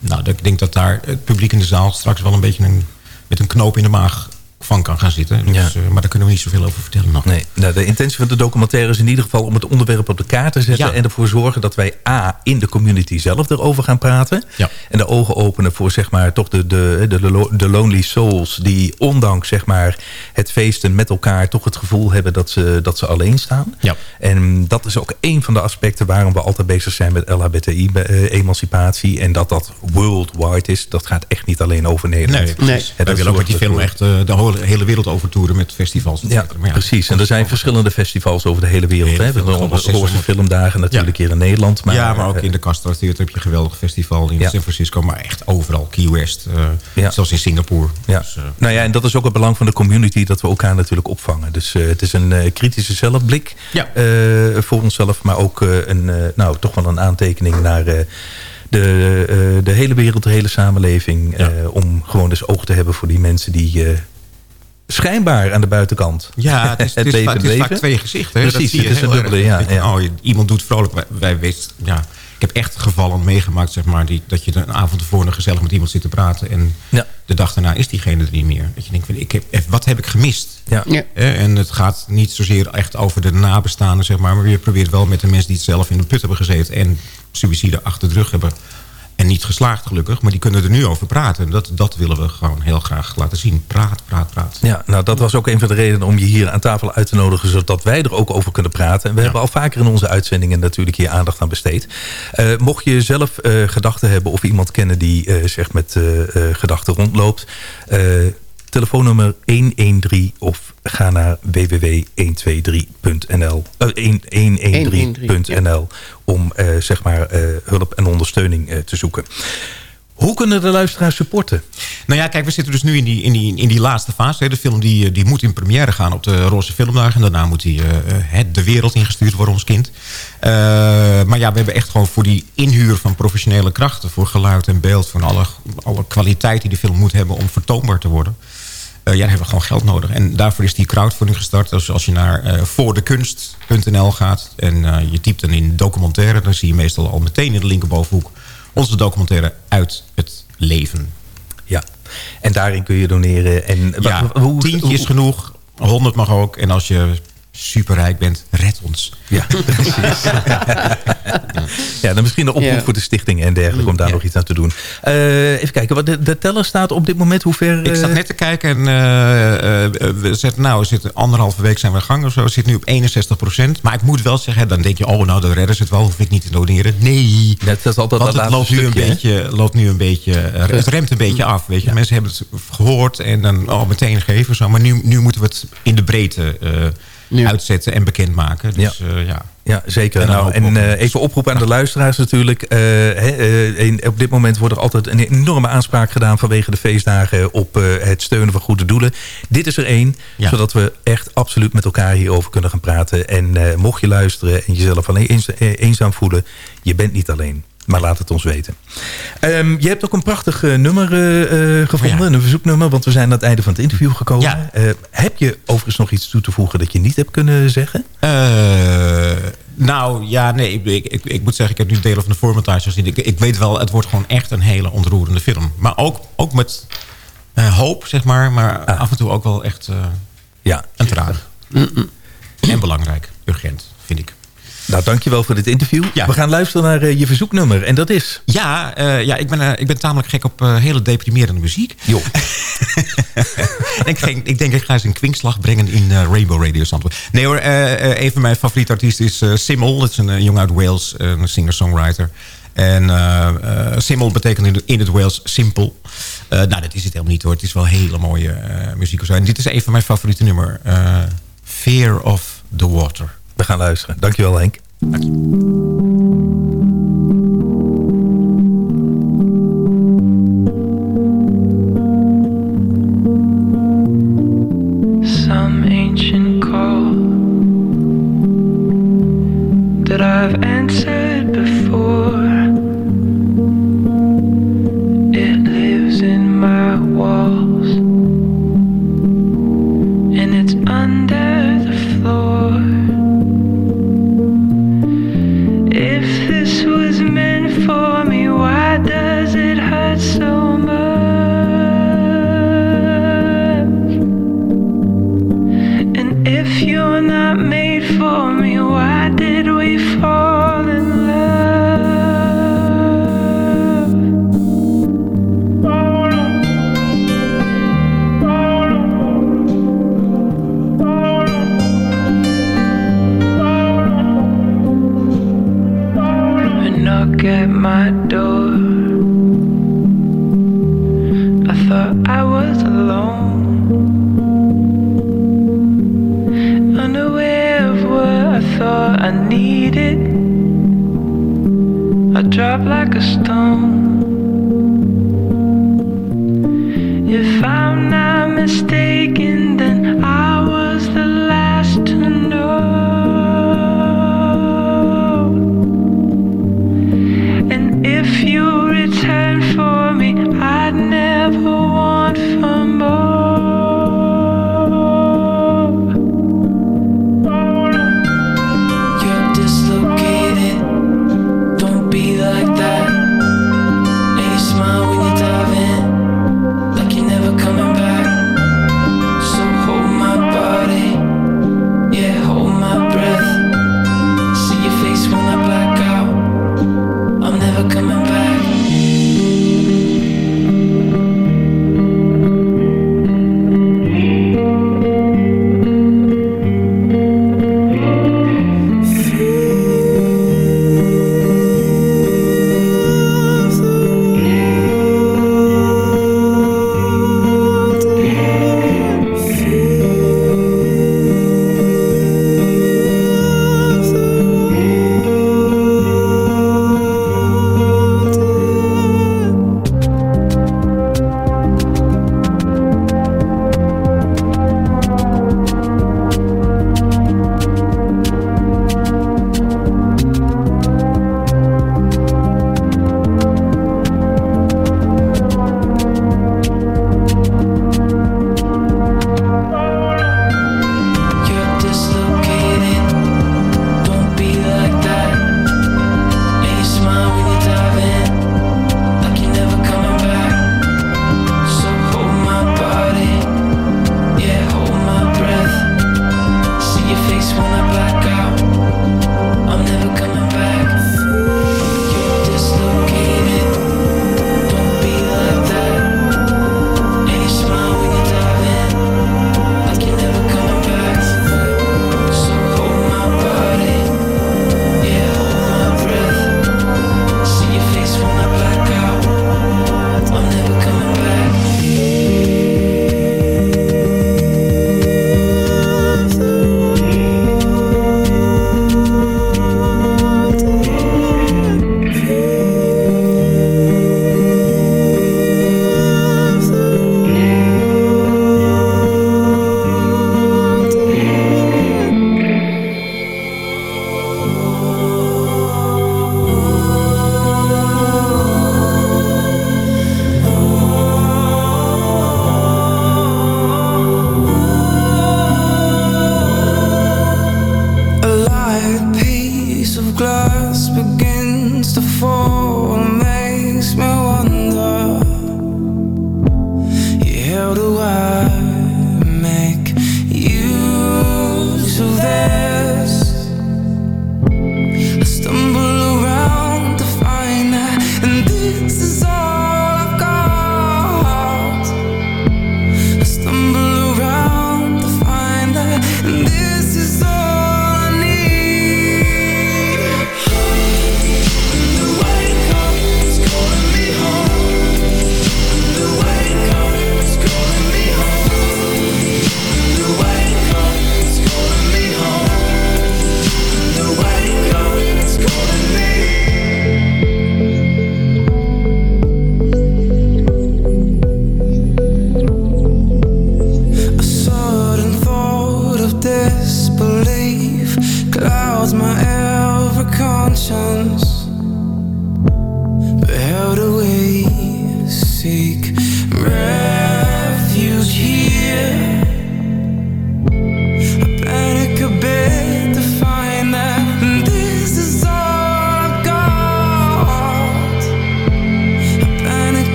nou, ik denk dat daar het publiek in de zaal straks wel een beetje... Een, met een knoop in de maag van kan gaan zitten. Dus, Ja. eh, maar daar kunnen we niet zoveel over vertellen nog. Nee, nou, de intentie van de documentaire is in ieder geval om het onderwerp op de kaart te zetten. Ja. En ervoor zorgen dat wij A, in de community zelf erover gaan praten. Ja. En de ogen openen voor zeg maar toch de, de, de, de, lo- de lonely souls. Die ondanks zeg maar het feesten met elkaar toch het gevoel hebben dat ze, dat ze alleen staan. Ja. En dat is ook een van de aspecten waarom we altijd bezig zijn met LHBTI-emancipatie. En dat dat worldwide is. Dat gaat echt niet alleen over Nederland. Nee, Wij dat willen ook met die film echt eh, de hele- hele wereld over toeren met festivals. Ja. Maar precies. En er zijn verschillende festivals over de hele wereld. Heel Hè. We de Roze 600. Filmdagen natuurlijk hier in Nederland. Maar, ja, maar ook eh, in de Castro Theater heb je een geweldig festival in Ja. San Francisco. Maar echt overal, Key West. eh, Ja. Zelfs in Singapore. Ja. Dus, eh, nou ja, en dat is ook het belang van de community... dat we elkaar natuurlijk opvangen. Dus eh, het is een eh, kritische zelfblik Ja. eh, voor onszelf... maar ook eh, een, eh, nou, toch wel een aantekening naar... eh, de, eh, de hele wereld, de hele samenleving... eh, om gewoon dus oog te hebben voor die mensen die... eh, schijnbaar aan de buitenkant ja, het is, het is, leven vaak, het is leven. vaak twee gezichten. Hè? Precies, dat zie je het is een dubbele, ja. Oh, iemand doet vrolijk. Wij, wij weten, ja, ik heb echt gevallen meegemaakt, zeg maar, die, dat je een avond tevoren nog gezellig met iemand zit te praten. En Ja. de dag daarna is diegene er niet meer. Dat je denkt, van, ik heb, wat heb ik gemist? Ja. Ja. En het gaat niet zozeer echt over de nabestaanden, zeg maar. Maar je probeert wel met de mensen die het zelf in de put hebben gezeten... en suïcide achter de rug hebben... en niet geslaagd gelukkig, maar die kunnen er nu over praten. En dat, dat willen we gewoon heel graag laten zien. Praat, praat, praat. Ja, nou dat was ook een van de redenen om je hier aan tafel uit te nodigen... zodat wij er ook over kunnen praten. En we hebben al vaker in onze uitzendingen natuurlijk hier aandacht aan besteed. Eh, mocht je zelf eh, gedachten hebben of iemand kennen die uh, zeg met gedachten rondloopt... telefoonnummer 113 of ga naar www.123.nl 113.nl om zeg maar hulp en ondersteuning te zoeken. Hoe kunnen de luisteraars supporten? Nou ja, kijk, we zitten dus nu in die, in die, in die laatste fase. De film die, die moet in première gaan op de Roze Filmdagen. En daarna moet die uh, de wereld ingestuurd worden, ons kind. Uh, maar ja, we hebben echt gewoon voor die inhuur van professionele krachten... voor geluid en beeld, van alle, alle kwaliteit die de film moet hebben... om vertoonbaar te worden. Uh, ja, daar hebben we gewoon geld nodig. En daarvoor is die crowdfunding gestart. Dus als je naar voordekunst.nl gaat en je typt dan in documentaire... dan zie je meestal al meteen in de linkerbovenhoek onze documentaire uit het leven. Ja, en daarin kun je doneren. En ja, tientje is genoeg, 100 mag ook. En als je superrijk bent, red ons. Ja, precies. ja, dan misschien een oproep ja. voor de stichting en dergelijke... om daar nog iets aan te doen. Uh, even kijken, wat de, de, teller staat op dit moment hoe ver... Ik zat net te kijken en uh, we zitten, nou, we zitten anderhalve week zijn we gang of zo. We zitten nu op 61 procent. Maar ik moet wel zeggen, dan denk je... oh, nou, dan redden ze het wel, hoef ik niet te doneren. Nee, dat is altijd want het loopt nu, een beetje, loopt nu een beetje... het remt een beetje af, weet je. Mensen hebben het gehoord en dan oh, meteen geven. Zo. Maar nu, nu moeten we het in de breedte ja. uitzetten en bekendmaken. Dus, ja. Uh, ja. Ja, zeker. En, nou, en uh, even oproep aan de luisteraars natuurlijk. Uh, he, op dit moment wordt er altijd een enorme aanspraak gedaan... vanwege de feestdagen op het steunen van goede doelen. Dit is er één, zodat we echt absoluut met elkaar hierover kunnen gaan praten. En mocht je luisteren en jezelf alleen eenzaam voelen... je bent niet alleen. Maar laat het ons weten. Um, je hebt ook een prachtig uh, nummer uh, gevonden. Ja. Een verzoeknummer. Want we zijn aan het einde van het interview gekomen. Ja. Uh, heb je overigens nog iets toe te voegen dat je niet hebt kunnen zeggen? nou, ja, nee. Ik, ik, ik, moet zeggen, ik heb nu delen van de voormontage gezien. Ik, ik weet wel, het wordt gewoon echt een hele ontroerende film. Maar ook, ook met hoop, zeg maar. Maar ah. af en toe ook wel echt ja. een traan. Mm -mm. En belangrijk. Urgent, vind ik. Nou, dankjewel voor dit interview. We gaan luisteren naar uh, je verzoeknummer. En dat is? Ja, uh, ja ik, ben, uh, ik ben tamelijk gek op hele deprimerende muziek. Jo. ik, ging, ik denk, ik ga eens een kwinkslag brengen in Rainbow Radio Zandvoort. Nee hoor, een van mijn favoriete artiesten is Simmel. Dat is een jongen uit Wales, een singer-songwriter. En Simmel betekent in het Wales simpel. nou, dat is het helemaal niet hoor. Het is wel hele mooie muziek. En dit is een van mijn favoriete nummer. Fear of the Water. We gaan luisteren. Dankjewel Henk.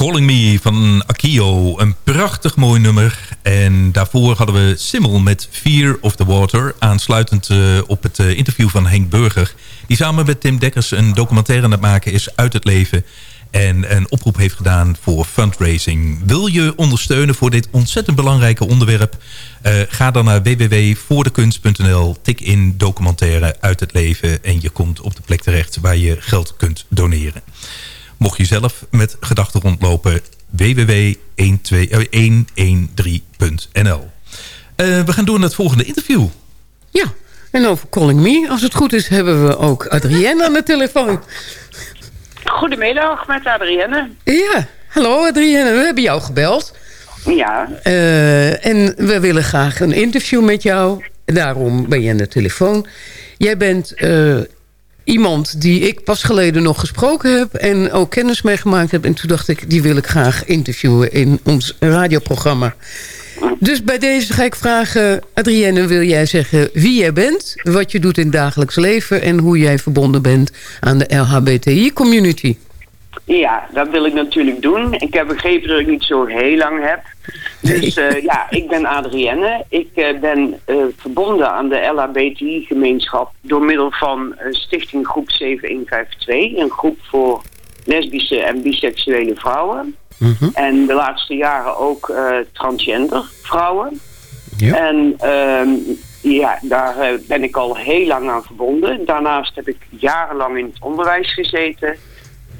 Calling Me van Akio. Een prachtig mooi nummer. En daarvoor hadden we Simmel met Fear of the Water. Aansluitend eh, op het eh, interview van Henk Burger. Die samen met Tim Dekkers een documentaire aan het maken is uit het leven. En een oproep heeft gedaan voor fundraising. Wil je ondersteunen voor dit ontzettend belangrijke onderwerp? Eh, ga dan naar www.voordekunst.nl. Tik in documentaire uit het leven. En je komt op de plek terecht waar je geld kunt doneren. Mocht je zelf met gedachten rondlopen, www.113.nl. Eh we gaan door naar het volgende interview. Ja, en over Calling Me, als het goed is, hebben we ook Adrienne aan de telefoon. Goedemiddag, met Adrienne. Ja, hallo Adrienne, we hebben jou gebeld. Ja. Eh, en we willen graag een interview met jou. Daarom ben je aan de telefoon. Jij bent eh, iemand die ik pas geleden nog gesproken heb... en ook kennis mee gemaakt heb. En toen dacht ik, die wil ik graag interviewen in ons radioprogramma. Dus bij deze ga ik vragen... Adrienne, wil jij zeggen wie jij bent... wat je doet in het dagelijks leven... en hoe jij verbonden bent aan de LHBTI-community? Ja, dat wil ik natuurlijk doen. Ik heb begrepen dat ik niet zo heel lang heb. Dus eh, ja, ik ben Adrienne. Ik eh, ben eh, verbonden aan de LHBTI-gemeenschap... door middel van Stichting Groep 7152. Een groep voor lesbische en biseksuele vrouwen. En de laatste jaren ook transgender vrouwen. En ehm, ja, daar ben ik al heel lang aan verbonden. Daarnaast heb ik jarenlang in het onderwijs gezeten.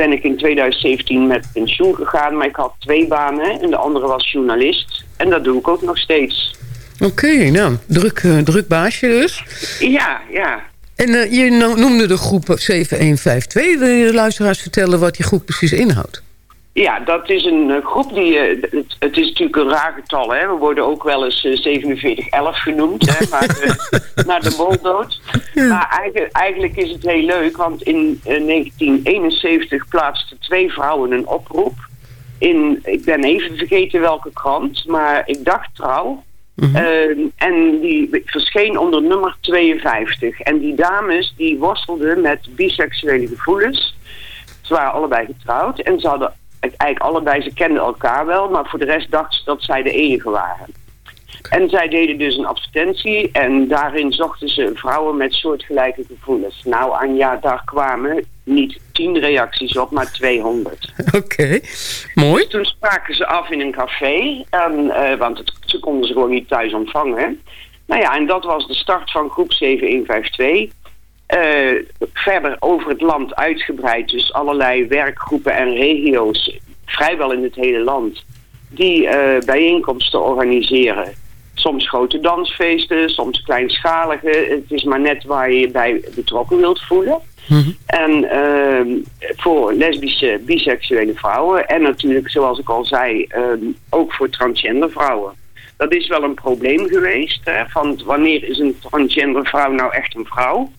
Ben ik in 2017 met pensioen gegaan, maar ik had twee banen. En de andere was journalist. En dat doe ik ook nog steeds. Oké, nou, druk, eh, druk baasje dus. Ja, ja. En eh, je no- noemde de groep 7152. Wil je de luisteraars vertellen wat die groep precies inhoudt? Ja, dat is een eh, groep die... eh, het, het is natuurlijk een raar getal, hè. We worden ook wel eens eh, 4711 genoemd, hè. Maar de, naar de boldood. Maar eigenlijk, eigenlijk is het heel leuk, want in eh, 1971 plaatsten twee vrouwen een oproep. In, ik ben even vergeten welke krant, maar ik dacht trouw. Eh, en die verscheen onder nummer 52. En die dames die worstelden met biseksuele gevoelens. Ze waren allebei getrouwd en ze hadden eigenlijk allebei, ze kenden elkaar wel, maar voor de rest dachten ze dat zij de enige waren. En zij deden dus een advertentie en daarin zochten ze vrouwen met soortgelijke gevoelens. Nou Anja, daar kwamen niet tien reacties op, maar 200. Oké, mooi. Toen spraken ze af in een café, en, eh, want het, ze konden ze gewoon niet thuis ontvangen. Nou ja, en dat was de start van groep 7152. Eh, verder over het land uitgebreid, dus allerlei werkgroepen en regio's, vrijwel in het hele land, die eh, bijeenkomsten organiseren. Soms grote dansfeesten, soms kleinschalige. Het is maar net waar je je bij betrokken wilt voelen. En ehm, voor lesbische, biseksuele vrouwen en natuurlijk, zoals ik al zei, ehm, ook voor transgender vrouwen. Dat is wel een probleem geweest. Hè, van wanneer is een transgender vrouw nou echt een vrouw?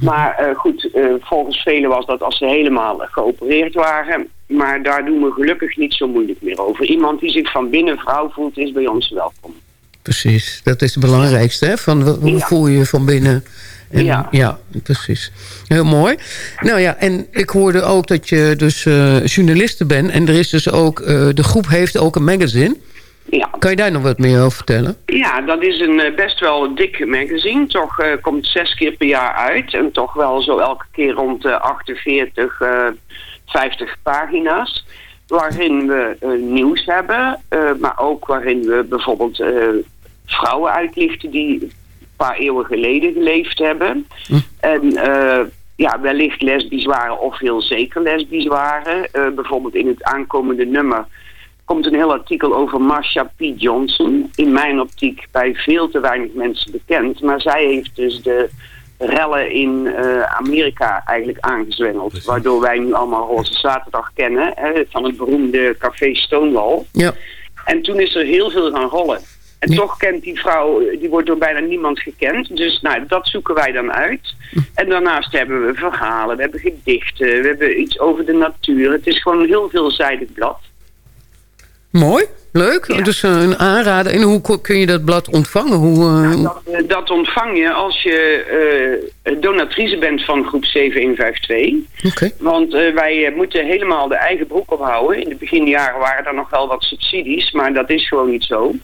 Maar eh, goed, eh, volgens velen was dat als ze helemaal geopereerd waren. Maar daar doen we gelukkig niet zo moeilijk meer over. Iemand die zich van binnen vrouw voelt, is bij ons welkom. Precies, dat is het belangrijkste. Hè? Van, hoe Ja. voel je je van binnen? En, Ja. ja, precies. Heel mooi. Nou ja, en ik hoorde ook dat je dus eh journaliste bent. En er is dus ook, eh, de groep heeft ook een magazine. Ja. Kan je daar nog wat meer over vertellen? Ja, dat is een eh, best wel dik magazine. Toch eh, komt zes keer per jaar uit. En toch wel zo elke keer rond de 48, eh 50 pagina's. Waarin we eh, nieuws hebben. eh, maar ook waarin we bijvoorbeeld eh, vrouwen uitlichten die een paar eeuwen geleden geleefd hebben. En eh, ja, wellicht lesbisch waren of heel zeker lesbisch waren. Eh, bijvoorbeeld in het aankomende nummer komt een heel artikel over Marsha P. Johnson. In mijn optiek bij veel te weinig mensen bekend. Maar zij heeft dus de rellen in eh, Amerika eigenlijk aangezwengeld. Waardoor wij nu allemaal Roze Zaterdag kennen. Hè, van het beroemde café Stonewall. Ja. En toen is er heel veel gaan rollen. En toch kent die vrouw, die wordt door bijna niemand gekend. Dus nou, dat zoeken wij dan uit. En daarnaast hebben we verhalen, we hebben gedichten, we hebben iets over de natuur. Het is gewoon een heel veelzijdig blad. Mooi, leuk. Dus eh, een aanrader. En hoe kun je dat blad ontvangen? Hoe, eh, Dat, eh, dat ontvang je als je donatrice bent van groep 7152. Oké. Want wij moeten helemaal de eigen broek ophouden. In de beginjaren waren er nog wel wat subsidies, maar dat is gewoon niet zo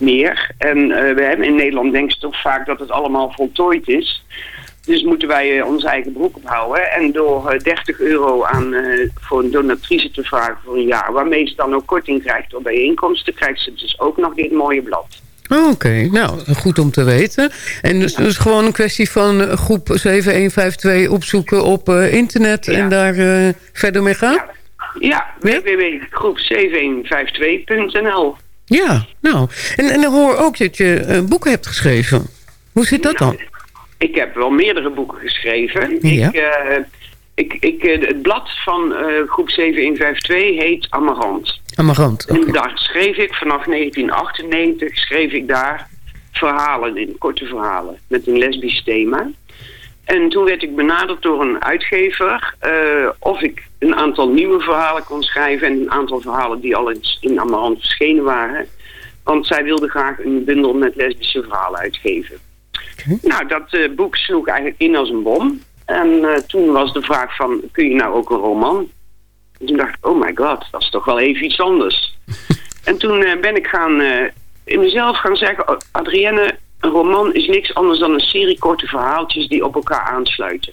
meer. En we hebben in Nederland denken ze toch vaak dat het allemaal voltooid is. Dus moeten wij eh, onze eigen broek ophouden. En door eh, 30 euro aan, eh, voor een donatrice te vragen voor een jaar... waarmee ze dan ook korting krijgt door bijeenkomsten... krijgt ze dus ook nog dit mooie blad. Oké, nou, goed om te weten. En dus, dus gewoon een kwestie van eh, groep 7152 opzoeken op eh, internet en daar eh, verder mee gaan? Ja, www.groep7152.nl Ja, nou. En, en ik hoor ook dat je eh, boeken hebt geschreven. Hoe zit dat dan? Ik heb wel meerdere boeken geschreven. Ja. Ik, eh, ik, ik, eh, het blad van eh, groep 7152 heet Amarant. Amarant, En daar schreef ik vanaf 1998 schreef ik daar verhalen in, korte verhalen, met een lesbisch thema. En toen werd ik benaderd door een uitgever eh, of ik een aantal nieuwe verhalen kon schrijven en een aantal verhalen die al eens in Amarant verschenen waren. Want zij wilde graag een bundel met lesbische verhalen uitgeven. Nou, dat eh, boek sloeg eigenlijk in als een bom. En eh, toen was de vraag van, kun je nou ook een roman? En toen dacht ik, oh my god, dat is toch wel even iets anders. en toen eh, ben ik gaan, in mezelf gaan zeggen, oh, Adrienne, een roman is niks anders dan een serie korte verhaaltjes die op elkaar aansluiten.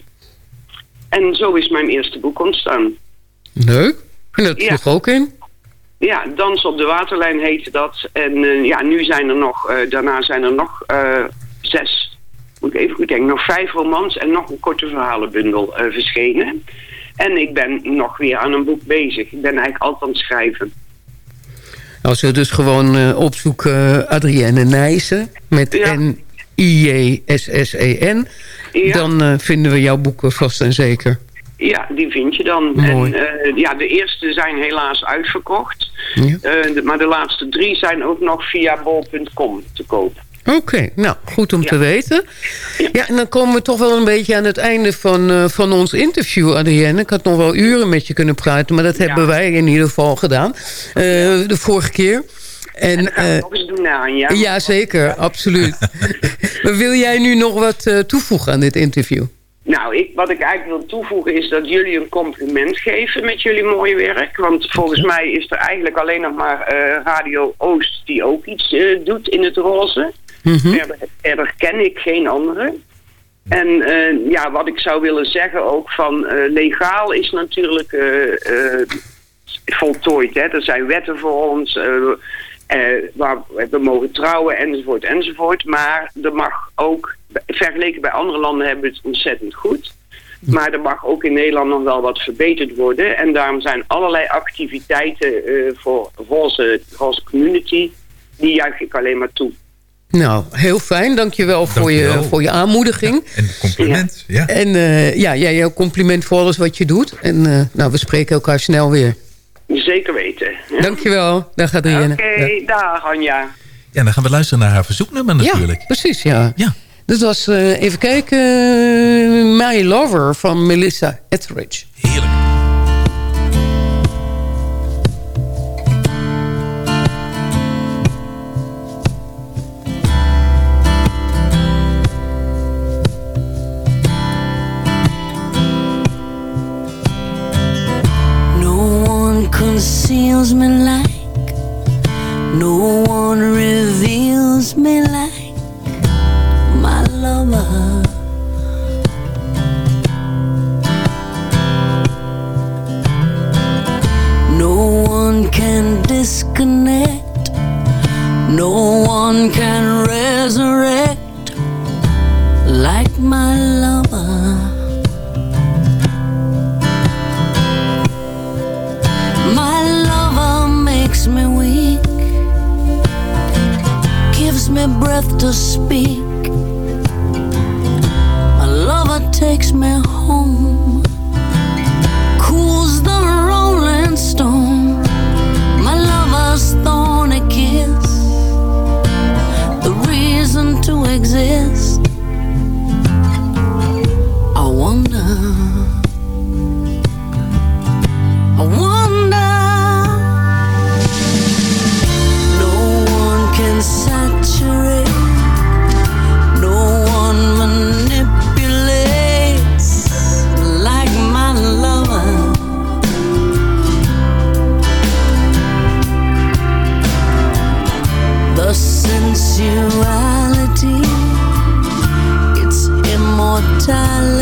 En zo is mijn eerste boek ontstaan. Leuk. En dat Ja. ook in? Ja, Dans op de Waterlijn heette dat. En ja, nu zijn er nog, daarna zijn er nog zes, moet ik even goed denken, nog vijf romans en nog een korte verhalenbundel eh, verschenen. En ik ben nog weer aan een boek bezig. Ik ben eigenlijk altijd aan het schrijven. Als we dus gewoon eh, opzoeken eh, Adrienne Nijssen met Ja. N, I-J-S-S-E-N... dan vinden we jouw boeken vast en zeker. Ja, die vind je dan. Mooi. En ja, de eerste zijn helaas uitverkocht. Ja. De- maar de laatste drie zijn ook nog via bol.com te koop. Oké, nou, goed om te weten. Ja, en dan komen we toch wel een beetje aan het einde van, eh, van ons interview, Adrienne. Ik had nog wel uren met je kunnen praten, maar dat hebben wij in ieder geval gedaan. eh, de vorige keer. En, eh, Nog eens doen aan, ja? ja, zeker, absoluut. maar wil jij nu nog wat toevoegen aan dit interview? Nou, ik, wat ik eigenlijk wil toevoegen is dat jullie een compliment geven met jullie mooie werk. Want volgens mij is er eigenlijk alleen nog maar Radio Oost die ook iets doet in het roze. Verder, verder ken ik geen andere. En eh, ja, wat ik zou willen zeggen ook van eh, legaal is natuurlijk eh, voltooid. Hè? Er zijn wetten voor ons waar we mogen trouwen enzovoort enzovoort. Maar er mag ook, vergeleken bij andere landen hebben we het ontzettend goed. Maar er mag ook in Nederland nog wel wat verbeterd worden. En daarom zijn allerlei activiteiten voor roze community, die juich ik alleen maar toe. Nou, heel fijn. Dankjewel voor je, voor je aanmoediging. En compliment. Ja. En eh, ja, jij jouw compliment voor alles wat je doet. En eh, nou, we spreken elkaar snel weer. Zeker weten. Ja. Dankjewel. Dag Adrienne. Oké, Ja. dag Anja. Ja, dan gaan we luisteren naar haar verzoeknummer natuurlijk. Ja, precies, ja. ja. Dat was, eh, even kijken, My Lover van Melissa Etheridge. No conceals me like, no one reveals me like my lover. No one can disconnect, no one can resurrect like my lover. Makes me weak, gives me breath to speak. My lover takes me home, cools the ja.